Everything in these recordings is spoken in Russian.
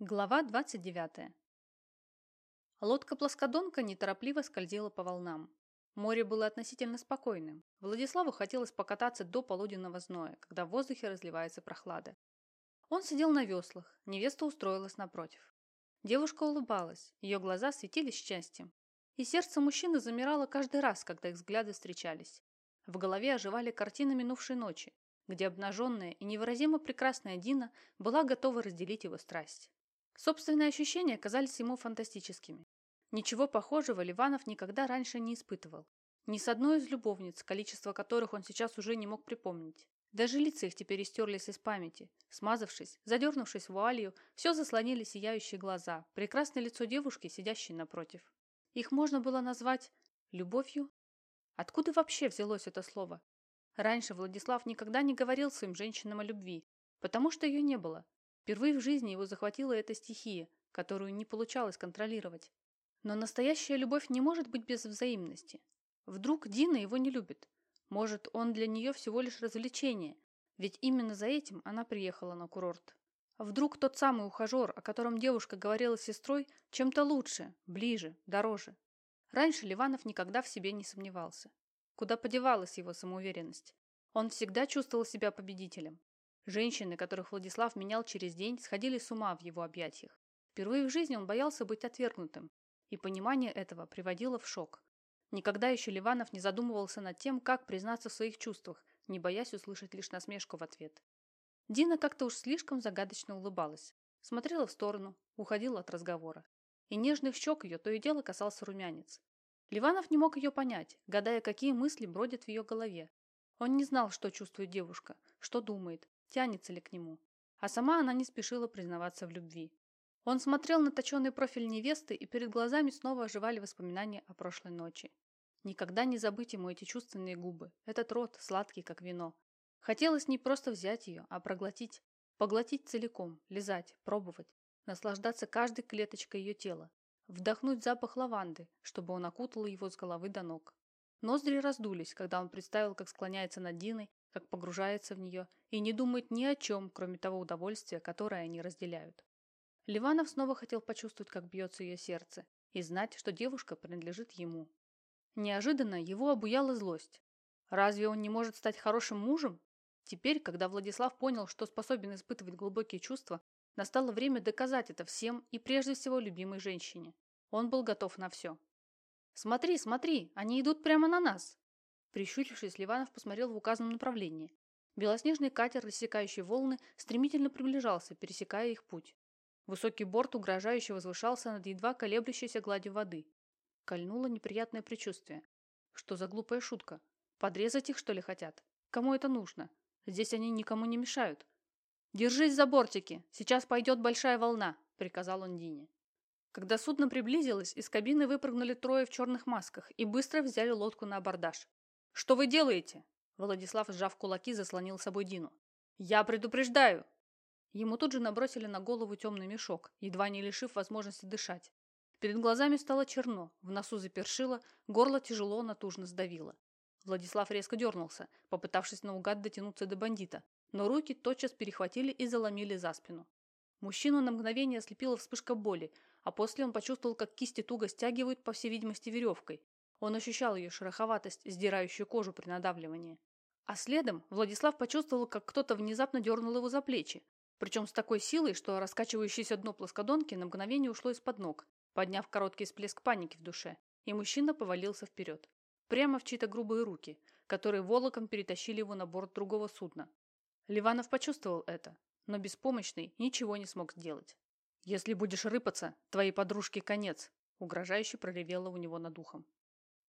Глава 29. Лодка-плоскодонка неторопливо скользила по волнам. Море было относительно спокойным. Владиславу хотелось покататься до полуденного зноя, когда в воздухе разливается прохлада. Он сидел на веслах, невеста устроилась напротив. Девушка улыбалась, ее глаза светились счастьем. И сердце мужчины замирало каждый раз, когда их взгляды встречались. В голове оживали картины минувшей ночи, где обнаженная и невыразимо прекрасная Дина была готова разделить его страсть. Собственные ощущения казались ему фантастическими. Ничего похожего Ливанов никогда раньше не испытывал. Ни с одной из любовниц, количество которых он сейчас уже не мог припомнить. Даже лица их теперь истерлись из памяти. Смазавшись, задернувшись вуалью, все заслонили сияющие глаза, прекрасное лицо девушки, сидящей напротив. Их можно было назвать любовью? Откуда вообще взялось это слово? Раньше Владислав никогда не говорил своим женщинам о любви, потому что ее не было, Впервые в жизни его захватила эта стихия, которую не получалось контролировать. Но настоящая любовь не может быть без взаимности. Вдруг Дина его не любит. Может, он для нее всего лишь развлечение, ведь именно за этим она приехала на курорт. Вдруг тот самый ухажер, о котором девушка говорила с сестрой, чем-то лучше, ближе, дороже. Раньше Ливанов никогда в себе не сомневался. Куда подевалась его самоуверенность? Он всегда чувствовал себя победителем. Женщины, которых Владислав менял через день, сходили с ума в его объятиях. Впервые в жизни он боялся быть отвергнутым, и понимание этого приводило в шок. Никогда еще Ливанов не задумывался над тем, как признаться в своих чувствах, не боясь услышать лишь насмешку в ответ. Дина как-то уж слишком загадочно улыбалась, смотрела в сторону, уходила от разговора. И нежных щек ее то и дело касался румянец. Ливанов не мог ее понять, гадая, какие мысли бродят в ее голове. Он не знал, что чувствует девушка, что думает, тянется ли к нему. А сама она не спешила признаваться в любви. Он смотрел на точенный профиль невесты, и перед глазами снова оживали воспоминания о прошлой ночи. Никогда не забыть ему эти чувственные губы, этот рот, сладкий, как вино. Хотелось не просто взять ее, а проглотить. Поглотить целиком, лизать, пробовать, наслаждаться каждой клеточкой ее тела, вдохнуть запах лаванды, чтобы он окутал его с головы до ног. Ноздри раздулись, когда он представил, как склоняется над Диной, как погружается в нее и не думает ни о чем, кроме того удовольствия, которое они разделяют. Ливанов снова хотел почувствовать, как бьется ее сердце, и знать, что девушка принадлежит ему. Неожиданно его обуяла злость. Разве он не может стать хорошим мужем? Теперь, когда Владислав понял, что способен испытывать глубокие чувства, настало время доказать это всем и прежде всего любимой женщине. Он был готов на все. «Смотри, смотри, они идут прямо на нас!» Прищурившись, Ливанов посмотрел в указанном направлении. Белоснежный катер, рассекающий волны, стремительно приближался, пересекая их путь. Высокий борт угрожающе возвышался над едва колеблющейся гладью воды. Кольнуло неприятное предчувствие. Что за глупая шутка? Подрезать их, что ли, хотят? Кому это нужно? Здесь они никому не мешают. «Держись за бортики! Сейчас пойдет большая волна!» – приказал он Дине. Когда судно приблизилось, из кабины выпрыгнули трое в черных масках и быстро взяли лодку на абордаж. «Что вы делаете?» Владислав, сжав кулаки, заслонил собой Дину. «Я предупреждаю!» Ему тут же набросили на голову темный мешок, едва не лишив возможности дышать. Перед глазами стало черно, в носу запершило, горло тяжело натужно сдавило. Владислав резко дернулся, попытавшись наугад дотянуться до бандита, но руки тотчас перехватили и заломили за спину. Мужчину на мгновение ослепила вспышка боли, а после он почувствовал, как кисти туго стягивают, по всей видимости, веревкой. Он ощущал ее шероховатость, сдирающую кожу при надавливании. А следом Владислав почувствовал, как кто-то внезапно дернул его за плечи, причем с такой силой, что раскачивающееся дно плоскодонки на мгновение ушло из-под ног, подняв короткий всплеск паники в душе, и мужчина повалился вперед. Прямо в чьи-то грубые руки, которые волоком перетащили его на борт другого судна. Ливанов почувствовал это, но беспомощный ничего не смог сделать. «Если будешь рыпаться, твоей подружке конец», угрожающе проревело у него над ухом.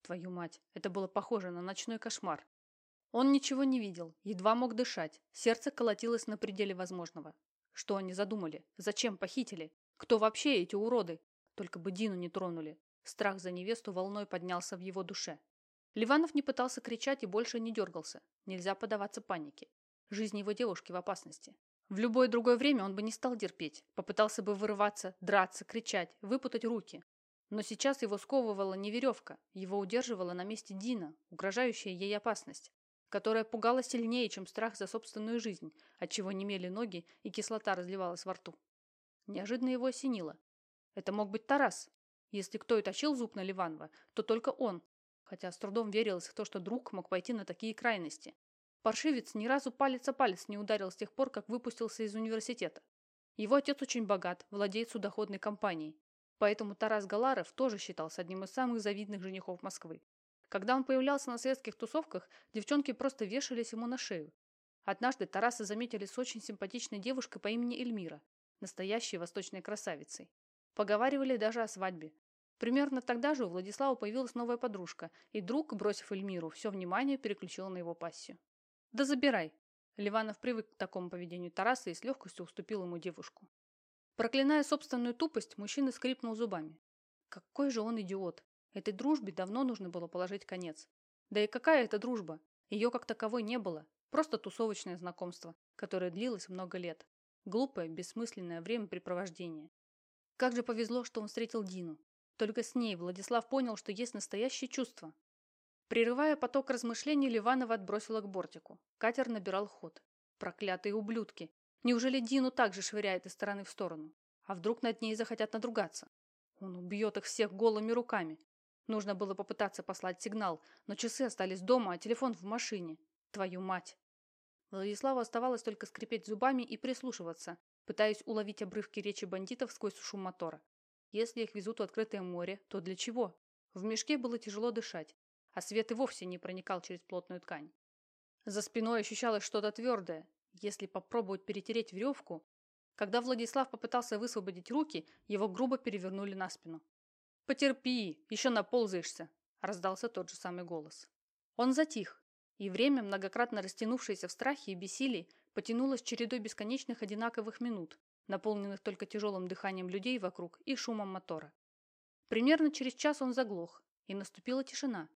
Твою мать, это было похоже на ночной кошмар. Он ничего не видел, едва мог дышать, сердце колотилось на пределе возможного. Что они задумали? Зачем похитили? Кто вообще эти уроды? Только бы Дину не тронули. Страх за невесту волной поднялся в его душе. Ливанов не пытался кричать и больше не дергался. Нельзя поддаваться панике. Жизнь его девушки в опасности. В любое другое время он бы не стал терпеть. Попытался бы вырываться, драться, кричать, выпутать руки. Но сейчас его сковывала не веревка, его удерживала на месте Дина, угрожающая ей опасность, которая пугала сильнее, чем страх за собственную жизнь, отчего немели ноги и кислота разливалась во рту. Неожиданно его осенило. Это мог быть Тарас. Если кто и точил зуб на Ливанова, то только он. Хотя с трудом верилось в то, что друг мог пойти на такие крайности. Паршивец ни разу палец о палец не ударил с тех пор, как выпустился из университета. Его отец очень богат, владеет судоходной компанией. Поэтому Тарас Галаров тоже считался одним из самых завидных женихов Москвы. Когда он появлялся на светских тусовках, девчонки просто вешались ему на шею. Однажды Тараса заметили с очень симпатичной девушкой по имени Эльмира, настоящей восточной красавицей. Поговаривали даже о свадьбе. Примерно тогда же у Владислава появилась новая подружка, и друг, бросив Эльмиру, все внимание переключил на его пассию. «Да забирай!» Ливанов привык к такому поведению Тараса и с легкостью уступил ему девушку. Проклиная собственную тупость, мужчина скрипнул зубами. Какой же он идиот! Этой дружбе давно нужно было положить конец. Да и какая это дружба? Ее как таковой не было. Просто тусовочное знакомство, которое длилось много лет. Глупое, бессмысленное времяпрепровождение. Как же повезло, что он встретил Дину. Только с ней Владислав понял, что есть настоящее чувство. Прерывая поток размышлений, Ливанова отбросила к бортику. Катер набирал ход. Проклятые ублюдки. Неужели Дину также швыряет из стороны в сторону? А вдруг над ней захотят надругаться? Он убьет их всех голыми руками. Нужно было попытаться послать сигнал, но часы остались дома, а телефон в машине. Твою мать! Владиславу оставалось только скрипеть зубами и прислушиваться, пытаясь уловить обрывки речи бандитов сквозь шум мотора. Если их везут в открытое море, то для чего? В мешке было тяжело дышать, а свет и вовсе не проникал через плотную ткань. За спиной ощущалось что-то твердое. Если попробовать перетереть веревку... Когда Владислав попытался высвободить руки, его грубо перевернули на спину. «Потерпи, еще наползаешься», – раздался тот же самый голос. Он затих, и время, многократно растянувшееся в страхе и бессилии, потянулось чередой бесконечных одинаковых минут, наполненных только тяжелым дыханием людей вокруг и шумом мотора. Примерно через час он заглох, и наступила тишина.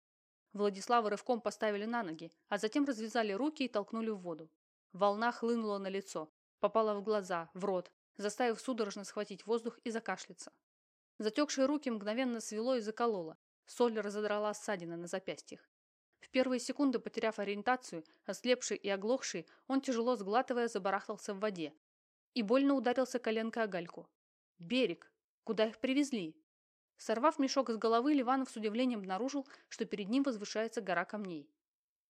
Владислава рывком поставили на ноги, а затем развязали руки и толкнули в воду. Волна хлынула на лицо, попала в глаза, в рот, заставив судорожно схватить воздух и закашляться. Затекшие руки мгновенно свело и закололо. Соль разодрала ссадины на запястьях. В первые секунды, потеряв ориентацию, ослепший и оглохший, он тяжело сглатывая забарахтался в воде. И больно ударился коленкой о гальку. Берег! Куда их привезли? Сорвав мешок с головы, Ливанов с удивлением обнаружил, что перед ним возвышается гора камней.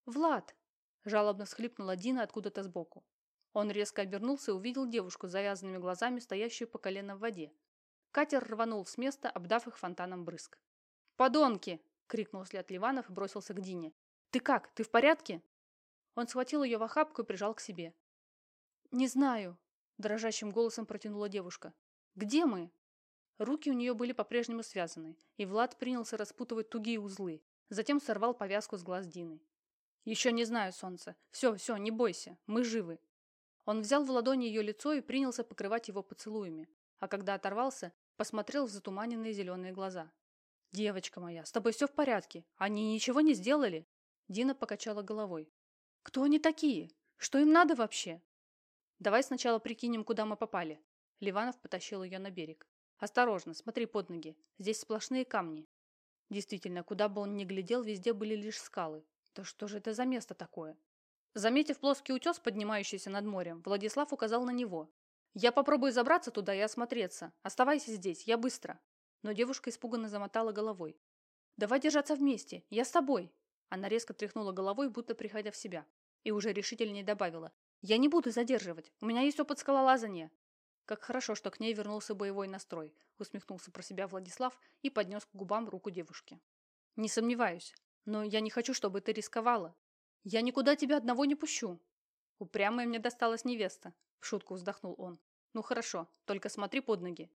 «Влад!» – жалобно всхлипнула Дина откуда-то сбоку. Он резко обернулся и увидел девушку с завязанными глазами, стоящую по колено в воде. Катер рванул с места, обдав их фонтаном брызг. «Подонки!» – крикнул след Ливанов и бросился к Дине. «Ты как? Ты в порядке?» Он схватил ее в охапку и прижал к себе. «Не знаю», – дрожащим голосом протянула девушка. «Где мы?» Руки у нее были по-прежнему связаны, и Влад принялся распутывать тугие узлы. Затем сорвал повязку с глаз Дины. «Еще не знаю, солнце. Все, все, не бойся. Мы живы». Он взял в ладони ее лицо и принялся покрывать его поцелуями. А когда оторвался, посмотрел в затуманенные зеленые глаза. «Девочка моя, с тобой все в порядке? Они ничего не сделали?» Дина покачала головой. «Кто они такие? Что им надо вообще?» «Давай сначала прикинем, куда мы попали». Ливанов потащил ее на берег. «Осторожно, смотри под ноги. Здесь сплошные камни». Действительно, куда бы он ни глядел, везде были лишь скалы. Да что же это за место такое? Заметив плоский утес, поднимающийся над морем, Владислав указал на него, «Я попробую забраться туда и осмотреться. Оставайся здесь, я быстро». Но девушка испуганно замотала головой. «Давай держаться вместе, я с тобой». Она резко тряхнула головой, будто приходя в себя. И уже решительнее добавила. «Я не буду задерживать. У меня есть опыт скалолазания». Как хорошо, что к ней вернулся боевой настрой, усмехнулся про себя Владислав и поднес к губам руку девушки. «Не сомневаюсь. Но я не хочу, чтобы ты рисковала. Я никуда тебя одного не пущу». Упрямая мне досталась невеста, в шутку вздохнул он. Ну хорошо, только смотри под ноги.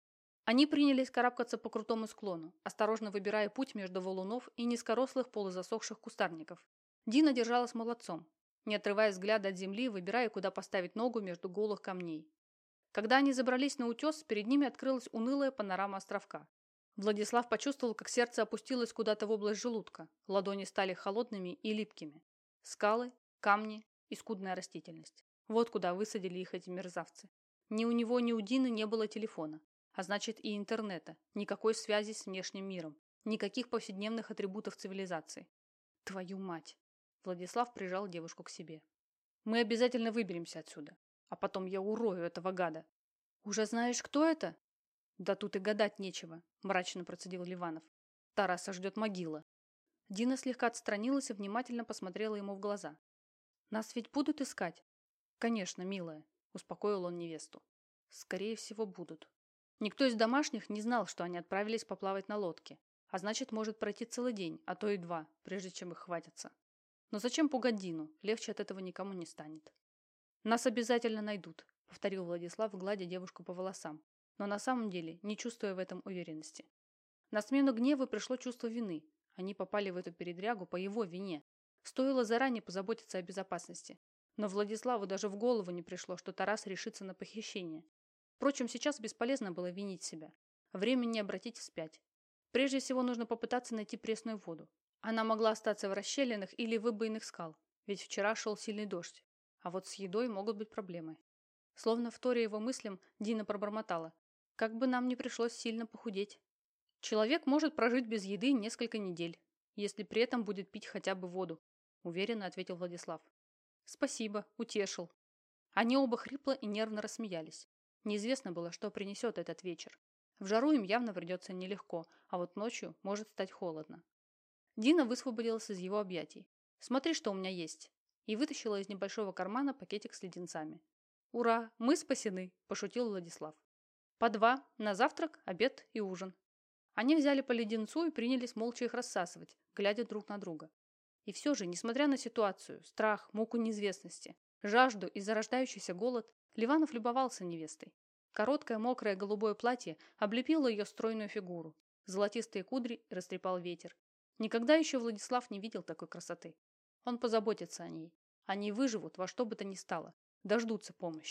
Они принялись карабкаться по крутому склону, осторожно выбирая путь между валунов и низкорослых полузасохших кустарников. Дина держалась молодцом, не отрывая взгляда от земли, выбирая, куда поставить ногу между голых камней. Когда они забрались на утес, перед ними открылась унылая панорама островка. Владислав почувствовал, как сердце опустилось куда-то в область желудка, ладони стали холодными и липкими. Скалы, камни и скудная растительность. Вот куда высадили их эти мерзавцы. Ни у него, ни у Дины не было телефона, а значит и интернета, никакой связи с внешним миром, никаких повседневных атрибутов цивилизации. Твою мать! Владислав прижал девушку к себе. Мы обязательно выберемся отсюда, а потом я урою этого гада. Уже знаешь, кто это? Да тут и гадать нечего, мрачно процедил Ливанов. Тараса ждет могила. Дина слегка отстранилась и внимательно посмотрела ему в глаза. Нас ведь будут искать? Конечно, милая, успокоил он невесту. Скорее всего, будут. Никто из домашних не знал, что они отправились поплавать на лодке, а значит, может пройти целый день, а то и два, прежде чем их хватится. Но зачем пугать Дину? Легче от этого никому не станет. Нас обязательно найдут, повторил Владислав, гладя девушку по волосам, но на самом деле не чувствуя в этом уверенности. На смену гневу пришло чувство вины. Они попали в эту передрягу по его вине. Стоило заранее позаботиться о безопасности. Но Владиславу даже в голову не пришло, что Тарас решится на похищение. Впрочем, сейчас бесполезно было винить себя. Времени не обратить вспять. Прежде всего нужно попытаться найти пресную воду. Она могла остаться в расщелинах или выбоинах скал, ведь вчера шел сильный дождь. А вот с едой могут быть проблемы. Словно вторя его мыслям, Дина пробормотала. Как бы нам не пришлось сильно похудеть. Человек может прожить без еды несколько недель, если при этом будет пить хотя бы воду, уверенно ответил Владислав. Спасибо, утешил. Они оба хрипло и нервно рассмеялись. Неизвестно было, что принесет этот вечер. В жару им явно придется нелегко, а вот ночью может стать холодно. Дина высвободилась из его объятий. «Смотри, что у меня есть!» и вытащила из небольшого кармана пакетик с леденцами. «Ура! Мы спасены!» – пошутил Владислав. «По два, на завтрак, обед и ужин». Они взяли по леденцу и принялись молча их рассасывать, глядя друг на друга. И все же, несмотря на ситуацию, страх, муку неизвестности, жажду и зарождающийся голод, Ливанов любовался невестой. Короткое мокрое голубое платье облепило ее стройную фигуру. Золотистые кудри растрепал ветер. Никогда еще Владислав не видел такой красоты. Он позаботится о ней. Они выживут во что бы то ни стало. Дождутся помощи.